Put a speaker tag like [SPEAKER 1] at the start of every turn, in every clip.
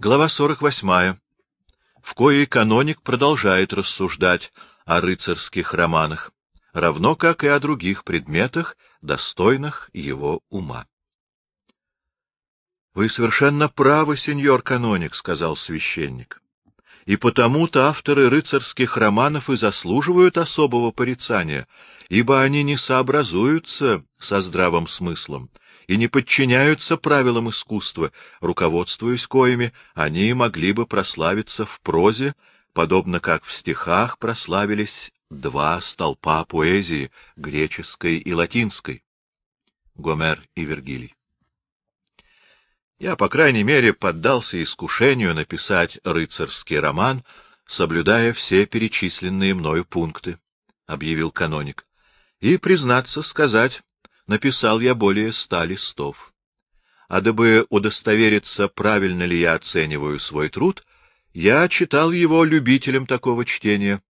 [SPEAKER 1] Глава 48, в коей каноник продолжает рассуждать о рыцарских романах, равно как и о других предметах, достойных его ума. — Вы совершенно правы, сеньор каноник, — сказал священник. — И потому-то авторы рыцарских романов и заслуживают особого порицания, ибо они не сообразуются со здравым смыслом, и не подчиняются правилам искусства, руководствуясь коими они могли бы прославиться в прозе, подобно как в стихах прославились два столпа поэзии, греческой и латинской. Гомер и Вергилий. Я, по крайней мере, поддался искушению написать рыцарский роман, соблюдая все перечисленные мною пункты, — объявил каноник. И, признаться сказать, написал я более ста листов. А дабы удостовериться, правильно ли я оцениваю свой труд, я читал его любителям такого чтения,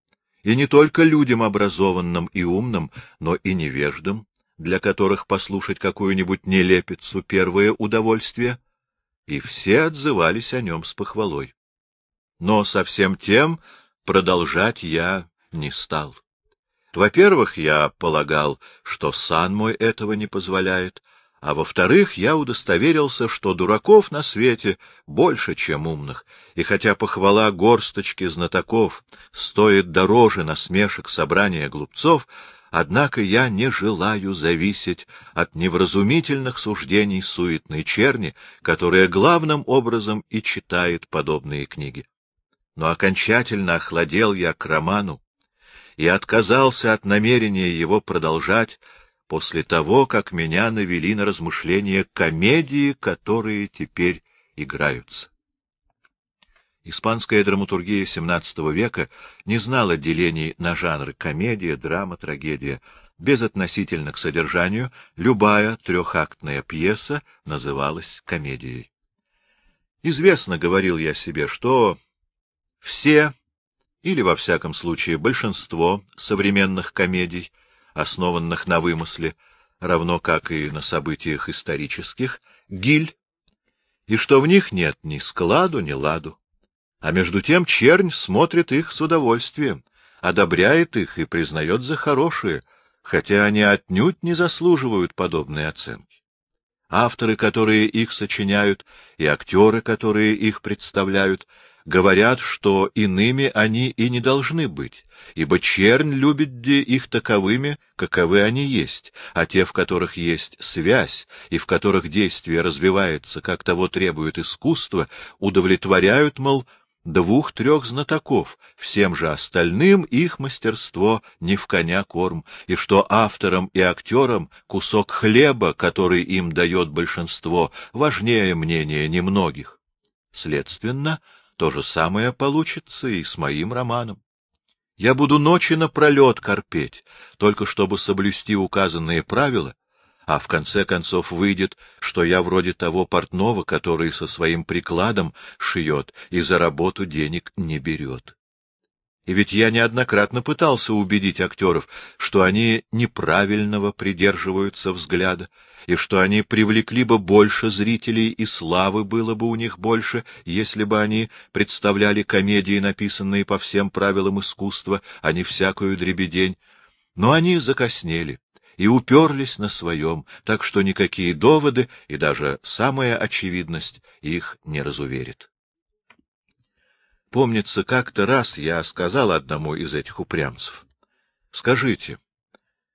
[SPEAKER 1] и не только людям образованным и умным, но и невеждам, для которых послушать какую-нибудь нелепицу — первое удовольствие, и все отзывались о нем с похвалой. Но совсем тем продолжать я не стал. Во-первых, я полагал, что сан мой этого не позволяет, а во-вторых, я удостоверился, что дураков на свете больше, чем умных, и хотя похвала горсточки знатоков стоит дороже насмешек собрания глупцов, однако я не желаю зависеть от невразумительных суждений суетной черни, которая главным образом и читает подобные книги. Но окончательно охладел я к роману, и отказался от намерения его продолжать после того, как меня навели на размышления комедии, которые теперь играются. Испанская драматургия XVII века не знала делений на жанры комедия, драма, трагедия. Безотносительно к содержанию, любая трехактная пьеса называлась комедией. Известно, говорил я себе, что все или, во всяком случае, большинство современных комедий, основанных на вымысле, равно как и на событиях исторических, гиль, и что в них нет ни складу, ни ладу. А между тем чернь смотрит их с удовольствием, одобряет их и признает за хорошие, хотя они отнюдь не заслуживают подобной оценки. Авторы, которые их сочиняют, и актеры, которые их представляют, говорят, что иными они и не должны быть, ибо чернь любит где их таковыми, каковы они есть, а те, в которых есть связь и в которых действие развивается, как того требует искусство, удовлетворяют, мол, двух-трех знатоков, всем же остальным их мастерство не в коня корм, и что авторам и актерам кусок хлеба, который им дает большинство, важнее мнения немногих. Следственно, то же самое получится и с моим романом. Я буду ночи напролет корпеть, только чтобы соблюсти указанные правила, а в конце концов выйдет, что я вроде того портного, который со своим прикладом шьет и за работу денег не берет. И ведь я неоднократно пытался убедить актеров, что они неправильного придерживаются взгляда, и что они привлекли бы больше зрителей, и славы было бы у них больше, если бы они представляли комедии, написанные по всем правилам искусства, а не всякую дребедень. Но они закоснели и уперлись на своем, так что никакие доводы и даже самая очевидность их не разуверит. Помнится, как-то раз я сказал одному из этих упрямцев. — Скажите,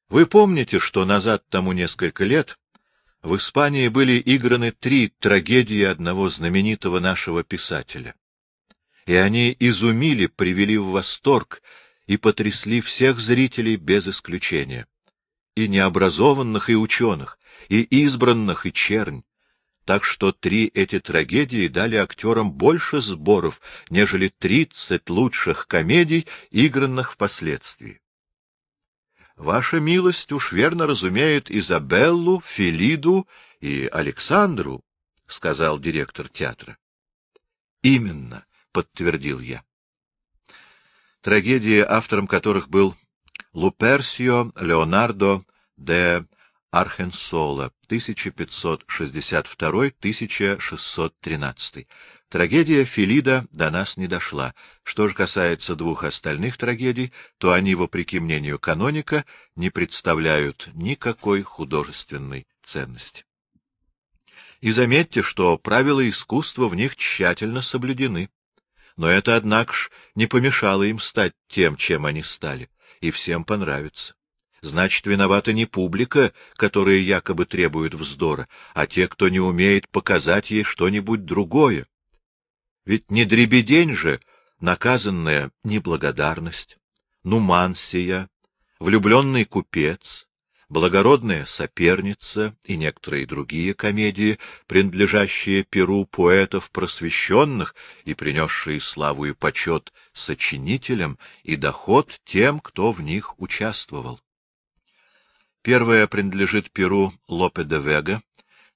[SPEAKER 1] вы помните, что назад тому несколько лет в Испании были играны три трагедии одного знаменитого нашего писателя? И они изумили, привели в восторг и потрясли всех зрителей без исключения. И необразованных, и ученых, и избранных, и чернь так что три эти трагедии дали актерам больше сборов, нежели тридцать лучших комедий, игранных впоследствии. Ваша милость уж верно разумеет Изабеллу, Филиду и Александру, — сказал директор театра. — Именно, — подтвердил я. Трагедии, автором которых был Луперсио Леонардо де Архенсола 1562-1613. Трагедия Филида до нас не дошла. Что же касается двух остальных трагедий, то они, вопреки мнению каноника, не представляют никакой художественной ценности. И заметьте, что правила искусства в них тщательно соблюдены. Но это, однако ж, не помешало им стать тем, чем они стали, и всем понравится. Значит, виновата не публика, которая якобы требует вздора, а те, кто не умеет показать ей что-нибудь другое. Ведь не дребедень же наказанная неблагодарность, нумансия, влюбленный купец, благородная соперница и некоторые другие комедии, принадлежащие перу поэтов просвещенных и принесшие славу и почет сочинителям и доход тем, кто в них участвовал. Первая принадлежит перу Лопе де Вега,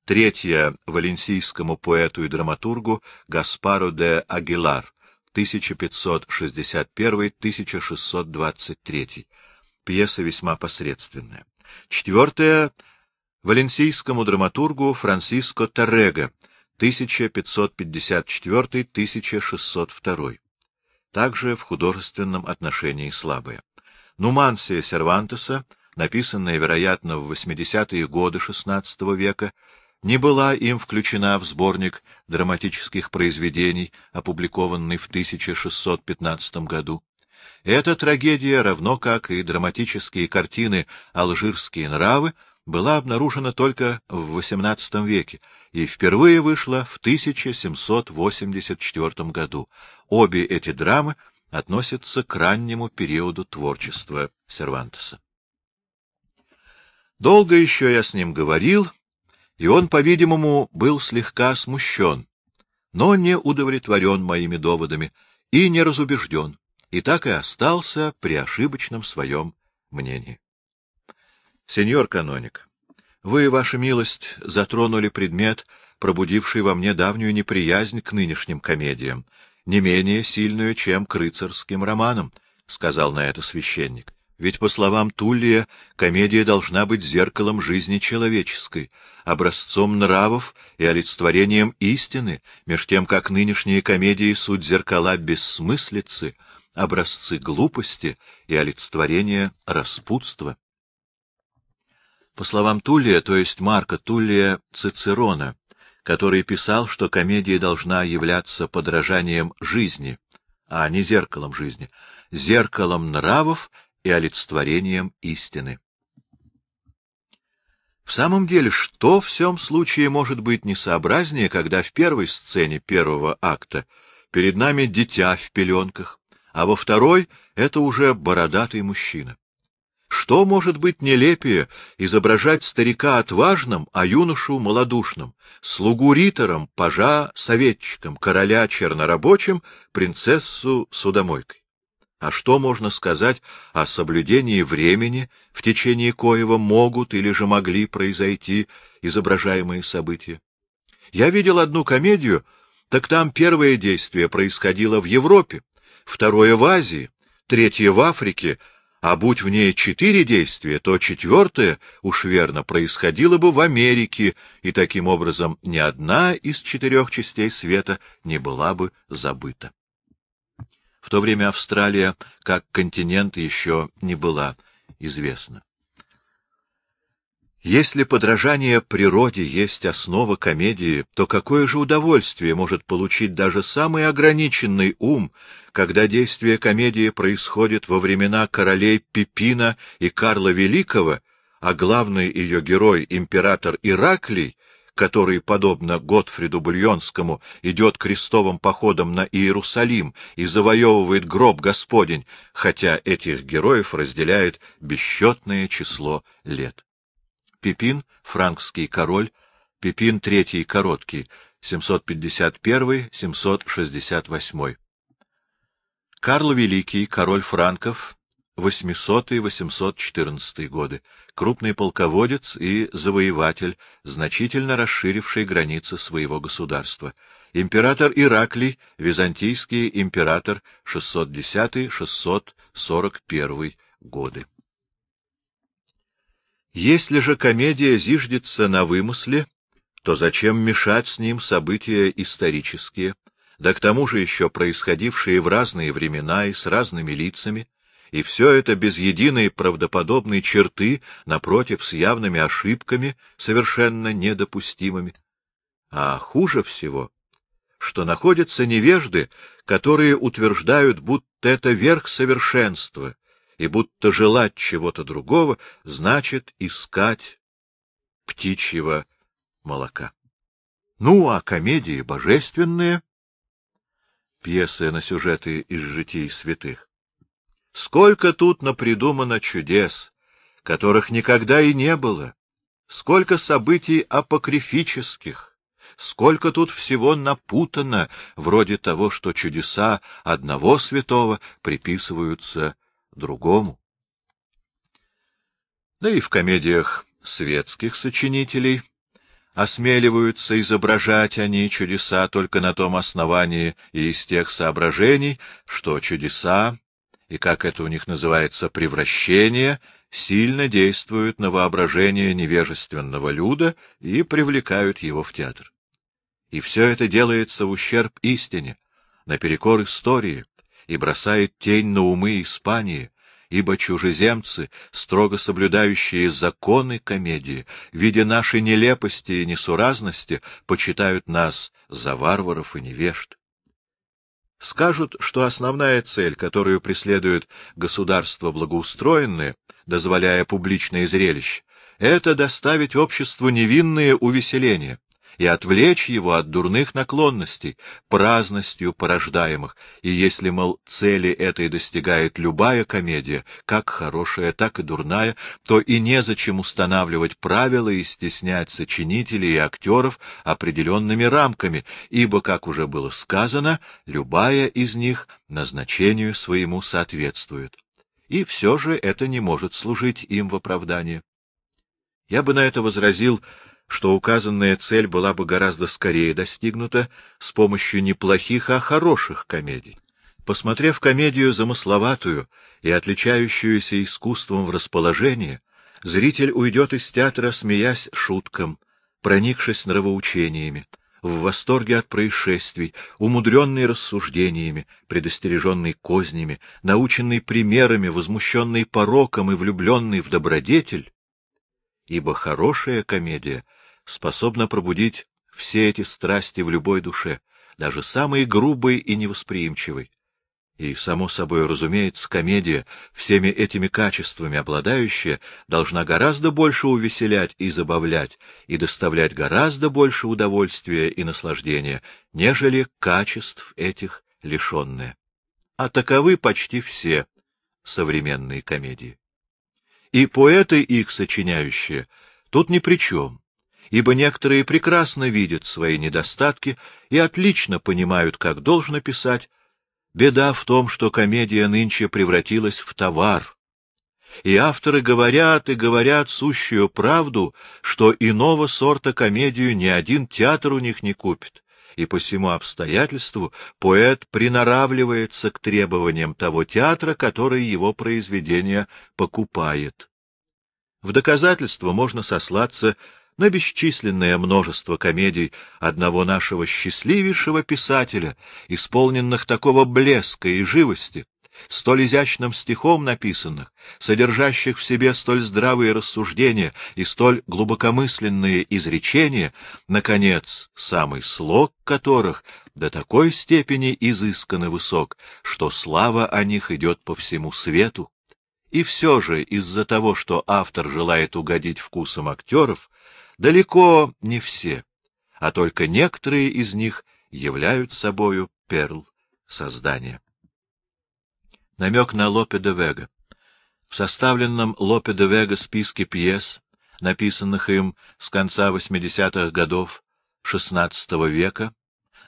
[SPEAKER 1] третья — валенсийскому поэту и драматургу Гаспару де Агилар, 1561-1623. Пьеса весьма посредственная. Четвертая — валенсийскому драматургу Франсиско Торрего, 1554-1602. Также в художественном отношении слабая. Нумансия Сервантеса, написанная, вероятно, в 80-е годы XVI века, не была им включена в сборник драматических произведений, опубликованный в 1615 году. Эта трагедия, равно как и драматические картины «Алжирские нравы», была обнаружена только в XVIII веке и впервые вышла в 1784 году. Обе эти драмы относятся к раннему периоду творчества Сервантеса. Долго еще я с ним говорил, и он, по-видимому, был слегка смущен, но не удовлетворен моими доводами и не разубежден, и так и остался при ошибочном своем мнении. Сеньор каноник, вы, ваша милость, затронули предмет, пробудивший во мне давнюю неприязнь к нынешним комедиям, не менее сильную, чем к рыцарским романам, — сказал на это священник. Ведь, по словам Туллия, комедия должна быть зеркалом жизни человеческой, образцом нравов и олицетворением истины, меж тем, как нынешние комедии — суть зеркала бессмыслицы, образцы глупости и олицетворение распутства. По словам Туллия, то есть Марка Туллия Цицерона, который писал, что комедия должна являться подражанием жизни, а не зеркалом жизни, зеркалом нравов и олицетворением истины. В самом деле, что в всем случае может быть несообразнее, когда в первой сцене первого акта перед нами дитя в пеленках, а во второй — это уже бородатый мужчина? Что может быть нелепее изображать старика отважным, а юношу малодушным, слугу ритором, пажа советчиком, короля чернорабочим, принцессу судомойкой? А что можно сказать о соблюдении времени, в течение коего могут или же могли произойти изображаемые события? Я видел одну комедию, так там первое действие происходило в Европе, второе — в Азии, третье — в Африке, а будь в ней четыре действия, то четвертое, уж верно, происходило бы в Америке, и таким образом ни одна из четырех частей света не была бы забыта. В то время Австралия как континент еще не была известна. Если подражание природе есть основа комедии, то какое же удовольствие может получить даже самый ограниченный ум, когда действие комедии происходит во времена королей Пипина и Карла Великого, а главный ее герой, император Ираклий, который, подобно Готфриду Бульонскому, идет крестовым походом на Иерусалим и завоевывает гроб Господень, хотя этих героев разделяет бесчетное число лет. Пипин, франкский король, Пипин III короткий, 751-768. Карл Великий, король франков, 800-814 годы, крупный полководец и завоеватель, значительно расширивший границы своего государства. Император Ираклий, византийский император, 610-641 годы. Если же комедия зиждется на вымысле, то зачем мешать с ним события исторические, да к тому же еще происходившие в разные времена и с разными лицами, и все это без единой правдоподобной черты, напротив, с явными ошибками, совершенно недопустимыми. А хуже всего, что находятся невежды, которые утверждают, будто это верх совершенства, и будто желать чего-то другого значит искать птичьего молока. Ну, а комедии божественные, пьесы на сюжеты из житий святых, сколько тут напридумано чудес, которых никогда и не было, сколько событий апокрифических, сколько тут всего напутано, вроде того, что чудеса одного святого приписываются другому. Да и в комедиях светских сочинителей осмеливаются изображать они чудеса только на том основании и из тех соображений, что чудеса, и как это у них называется, превращение, сильно действуют на воображение невежественного люда и привлекают его в театр. И все это делается в ущерб истине, наперекор истории, и бросает тень на умы Испании, ибо чужеземцы, строго соблюдающие законы комедии, видя наши нелепости и несуразности, почитают нас за варваров и невежд. Скажут, что основная цель, которую преследует государство благоустроенное, дозволяя публичное зрелище, это доставить обществу невинные увеселения, и отвлечь его от дурных наклонностей, праздностью порождаемых, и если, мол, цели этой достигает любая комедия, как хорошая, так и дурная, то и незачем устанавливать правила и стеснять сочинителей и актеров определенными рамками, ибо, как уже было сказано, любая из них назначению своему соответствует. И все же это не может служить им в оправдание. Я бы на это возразил, что указанная цель была бы гораздо скорее достигнута с помощью не плохих, а хороших комедий. Посмотрев комедию замысловатую и отличающуюся искусством в расположении, зритель уйдет из театра, смеясь шуткам, проникшись нравоучениями, в восторге от происшествий, умудренный рассуждениями, предостереженный кознями, наученный примерами, возмущенный пороком и влюбленный в добродетель, ибо хорошая комедия — способна пробудить все эти страсти в любой душе, даже самой грубой и невосприимчивой. И, само собой разумеется, комедия, всеми этими качествами обладающая, должна гораздо больше увеселять и забавлять, и доставлять гораздо больше удовольствия и наслаждения, нежели качеств этих лишенные. А таковы почти все современные комедии. И поэты их сочиняющие тут ни при чем ибо некоторые прекрасно видят свои недостатки и отлично понимают, как должно писать. Беда в том, что комедия нынче превратилась в товар. И авторы говорят и говорят сущую правду, что иного сорта комедию ни один театр у них не купит, и по всему обстоятельству поэт приноравливается к требованиям того театра, который его произведение покупает. В доказательство можно сослаться на бесчисленное множество комедий одного нашего счастливейшего писателя, исполненных такого блеска и живости, столь изящным стихом написанных, содержащих в себе столь здравые рассуждения и столь глубокомысленные изречения, наконец, самый слог которых до такой степени изыскан и высок, что слава о них идет по всему свету. И все же из-за того, что автор желает угодить вкусам актеров, Далеко не все, а только некоторые из них являют собою перл создания. Намек на Лопе де Вега. В составленном Лопе де Вега списке пьес, написанных им с конца 80-х годов XVI века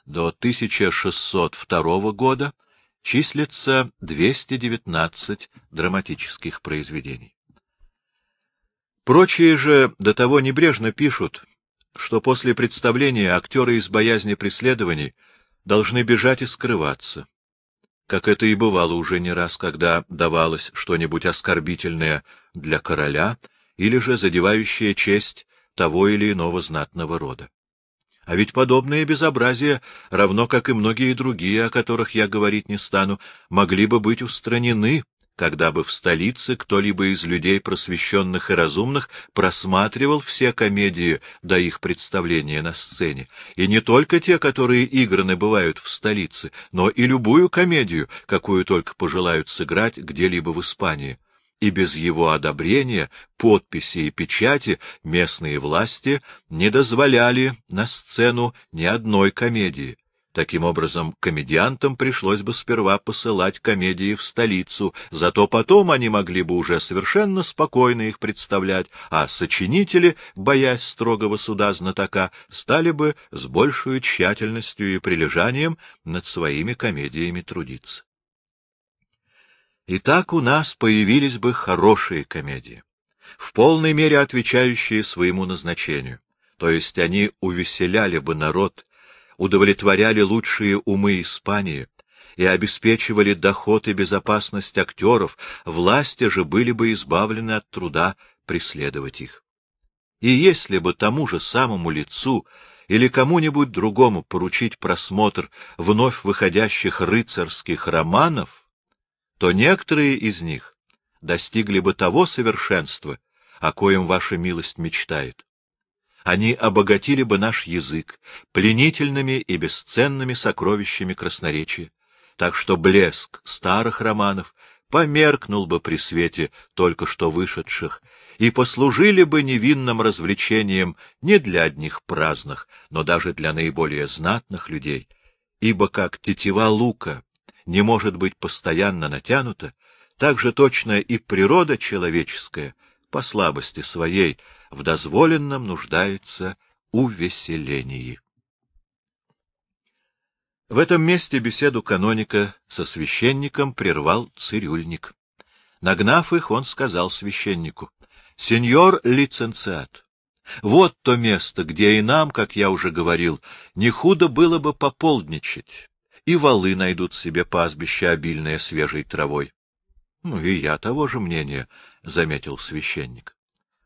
[SPEAKER 1] до 1602 года, числится 219 драматических произведений. Прочие же до того небрежно пишут, что после представления актеры из боязни преследований должны бежать и скрываться, как это и бывало уже не раз, когда давалось что-нибудь оскорбительное для короля или же задевающая честь того или иного знатного рода. А ведь подобные безобразия, равно как и многие другие, о которых я говорить не стану, могли бы быть устранены, когда бы в столице кто-либо из людей просвещенных и разумных просматривал все комедии до их представления на сцене, и не только те, которые играны бывают в столице, но и любую комедию, какую только пожелают сыграть где-либо в Испании и без его одобрения, подписи и печати местные власти не дозволяли на сцену ни одной комедии. Таким образом, комедиантам пришлось бы сперва посылать комедии в столицу, зато потом они могли бы уже совершенно спокойно их представлять, а сочинители, боясь строгого суда знатока, стали бы с большей тщательностью и прилежанием над своими комедиями трудиться. И так у нас появились бы хорошие комедии, в полной мере отвечающие своему назначению, то есть они увеселяли бы народ, удовлетворяли лучшие умы Испании и обеспечивали доход и безопасность актеров, власти же были бы избавлены от труда преследовать их. И если бы тому же самому лицу или кому-нибудь другому поручить просмотр вновь выходящих рыцарских романов, то некоторые из них достигли бы того совершенства, о коем ваша милость мечтает. Они обогатили бы наш язык пленительными и бесценными сокровищами красноречия, так что блеск старых романов померкнул бы при свете только что вышедших и послужили бы невинным развлечением не для одних праздных, но даже для наиболее знатных людей, ибо как тетива лука не может быть постоянно натянута, так же точно и природа человеческая, по слабости своей, в дозволенном нуждается увеселении. В этом месте беседу каноника со священником прервал цирюльник. Нагнав их, он сказал священнику, — Сеньор лиценциат, вот то место, где и нам, как я уже говорил, не худо было бы пополдничать, и валы найдут себе пастбище, обильное свежей травой. — Ну, и я того же мнения, — заметил священник.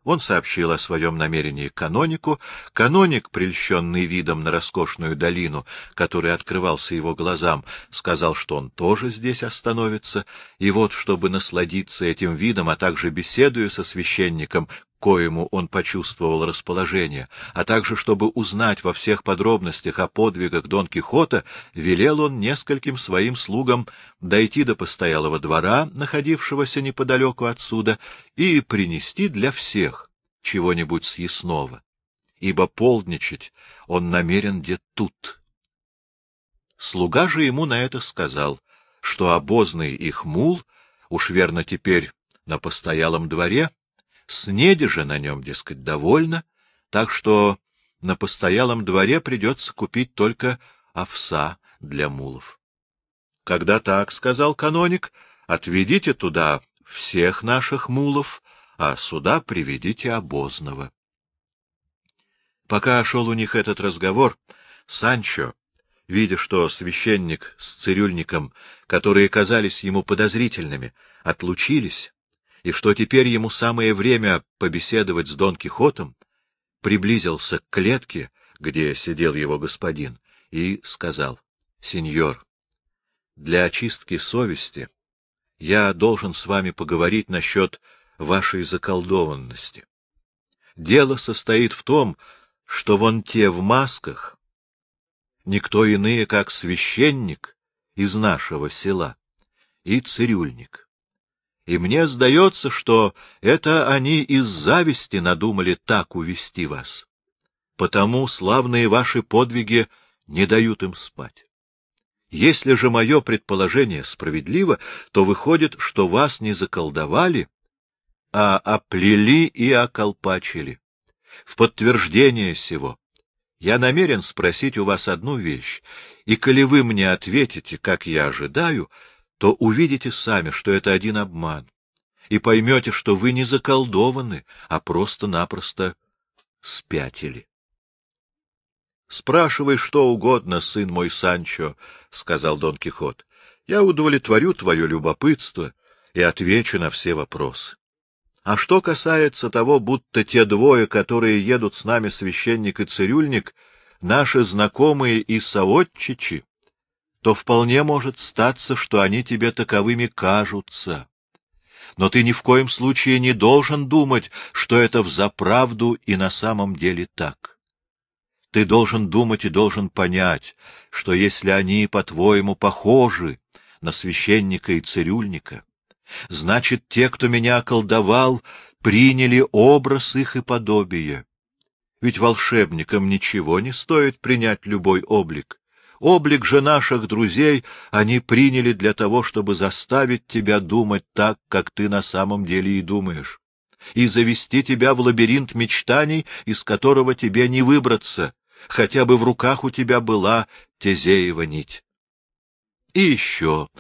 [SPEAKER 1] Он сообщил о своем намерении канонику. Каноник, прельщенный видом на роскошную долину, который открывался его глазам, сказал, что он тоже здесь остановится, и вот, чтобы насладиться этим видом, а также беседуя со священником, коему он почувствовал расположение, а также чтобы узнать во всех подробностях о подвигах Дон Кихота, велел он нескольким своим слугам дойти до постоялого двора, находившегося неподалеку отсюда, и принести для всех чего-нибудь съестного, ибо полдничать он намерен где тут. Слуга же ему на это сказал, что обозный их мул, уж верно теперь на постоялом дворе, Снеди же на нем, дескать, довольно, так что на постоялом дворе придется купить только овса для мулов. — Когда так, — сказал каноник, — отведите туда всех наших мулов, а сюда приведите обозного. Пока шел у них этот разговор, Санчо, видя, что священник с цирюльником, которые казались ему подозрительными, отлучились, и что теперь ему самое время побеседовать с Дон Кихотом, приблизился к клетке, где сидел его господин, и сказал, — Сеньор, для очистки совести я должен с вами поговорить насчет вашей заколдованности. Дело состоит в том, что вон те в масках — никто иные, как священник из нашего села и цирюльник. И мне сдается, что это они из зависти надумали так увести вас. Потому славные ваши подвиги не дают им спать. Если же мое предположение справедливо, то выходит, что вас не заколдовали, а оплели и околпачили. В подтверждение сего я намерен спросить у вас одну вещь, и коли вы мне ответите, как я ожидаю, — то увидите сами, что это один обман, и поймете, что вы не заколдованы, а просто-напросто спятили. — Спрашивай что угодно, сын мой Санчо, — сказал Дон Кихот. — Я удовлетворю твое любопытство и отвечу на все вопросы. А что касается того, будто те двое, которые едут с нами, священник и цирюльник, наши знакомые и соотчичи, то вполне может статься, что они тебе таковыми кажутся. Но ты ни в коем случае не должен думать, что это взаправду и на самом деле так. Ты должен думать и должен понять, что если они, по-твоему, похожи на священника и цирюльника, значит, те, кто меня околдовал, приняли образ их и подобие. Ведь волшебникам ничего не стоит принять любой облик. Облик же наших друзей они приняли для того, чтобы заставить тебя думать так, как ты на самом деле и думаешь, и завести тебя в лабиринт мечтаний, из которого тебе не выбраться, хотя бы в руках у тебя была Тезеева нить. И еще,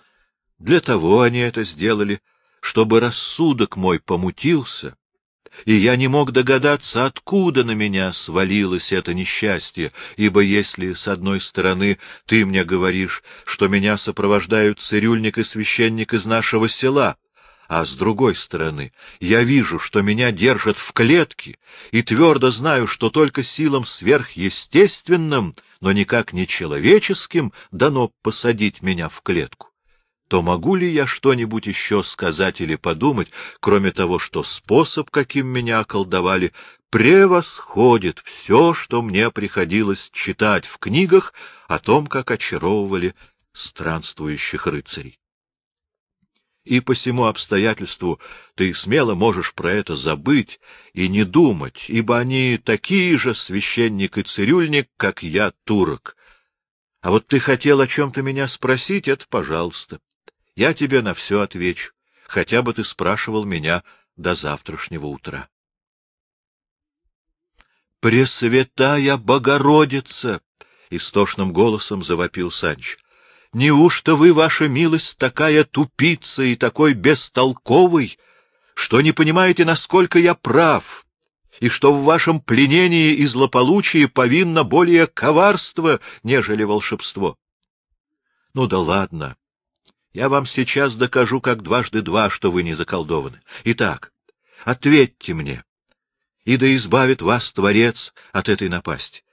[SPEAKER 1] для того они это сделали, чтобы рассудок мой помутился, и я не мог догадаться, откуда на меня свалилось это несчастье, ибо если, с одной стороны, ты мне говоришь, что меня сопровождают цирюльник и священник из нашего села, а с другой стороны, я вижу, что меня держат в клетке, и твердо знаю, что только силам сверхъестественным, но никак не человеческим, дано посадить меня в клетку то могу ли я что-нибудь еще сказать или подумать, кроме того, что способ, каким меня околдовали, превосходит все, что мне приходилось читать в книгах о том, как очаровывали странствующих рыцарей. И по всему обстоятельству ты смело можешь про это забыть и не думать, ибо они такие же священник и цирюльник, как я, турок. А вот ты хотел о чем-то меня спросить, это пожалуйста. Я тебе на все отвечу, хотя бы ты спрашивал меня до завтрашнего утра. «Пресвятая Богородица!» — истошным голосом завопил Санч. «Неужто вы, ваша милость, такая тупица и такой бестолковый, что не понимаете, насколько я прав, и что в вашем пленении и злополучии повинно более коварство, нежели волшебство?» «Ну да ладно!» Я вам сейчас докажу, как дважды два, что вы не заколдованы. Итак, ответьте мне, и да избавит вас Творец от этой напасти.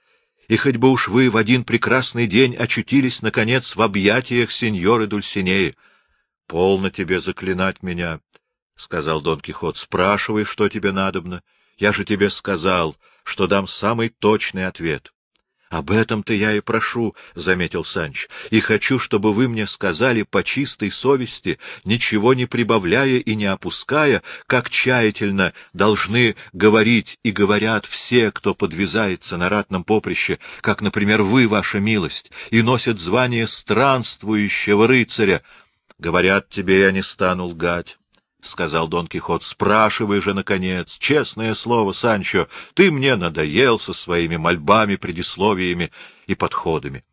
[SPEAKER 1] И хоть бы уж вы в один прекрасный день очутились, наконец, в объятиях сеньоры Дульсинеи. — Полно тебе заклинать меня, — сказал Дон Кихот. — Спрашивай, что тебе надобно. Я же тебе сказал, что дам самый точный ответ. Об этом-то я и прошу, — заметил Санч, — и хочу, чтобы вы мне сказали по чистой совести, ничего не прибавляя и не опуская, как тщательно должны говорить и говорят все, кто подвязается на ратном поприще, как, например, вы, ваша милость, и носят звание странствующего рыцаря. Говорят тебе, я не стану лгать. — сказал Дон Кихот, — спрашивай же, наконец. Честное слово, Санчо, ты мне надоел со своими мольбами, предисловиями и подходами.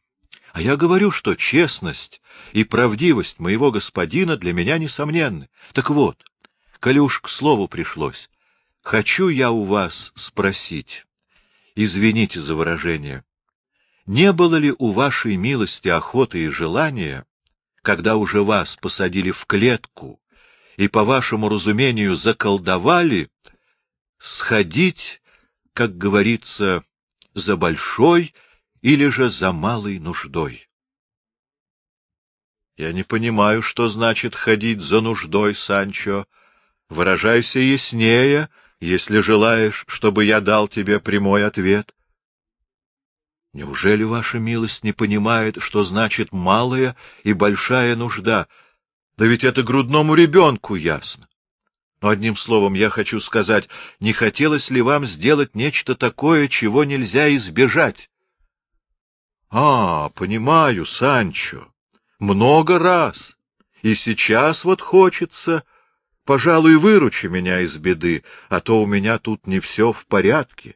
[SPEAKER 1] А я говорю, что честность и правдивость моего господина для меня несомненны. Так вот, коли к слову пришлось, хочу я у вас спросить, извините за выражение, не было ли у вашей милости охоты и желания, когда уже вас посадили в клетку, и, по вашему разумению, заколдовали, сходить, как говорится, за большой или же за малой нуждой. Я не понимаю, что значит ходить за нуждой, Санчо. Выражайся яснее, если желаешь, чтобы я дал тебе прямой ответ. Неужели ваша милость не понимает, что значит малая и большая нужда — да ведь это грудному ребенку ясно. Но одним словом я хочу сказать, не хотелось ли вам сделать нечто такое, чего нельзя избежать? — А, понимаю, Санчо, много раз. И сейчас вот хочется... Пожалуй, выручи меня из беды, а то у меня тут не все в порядке.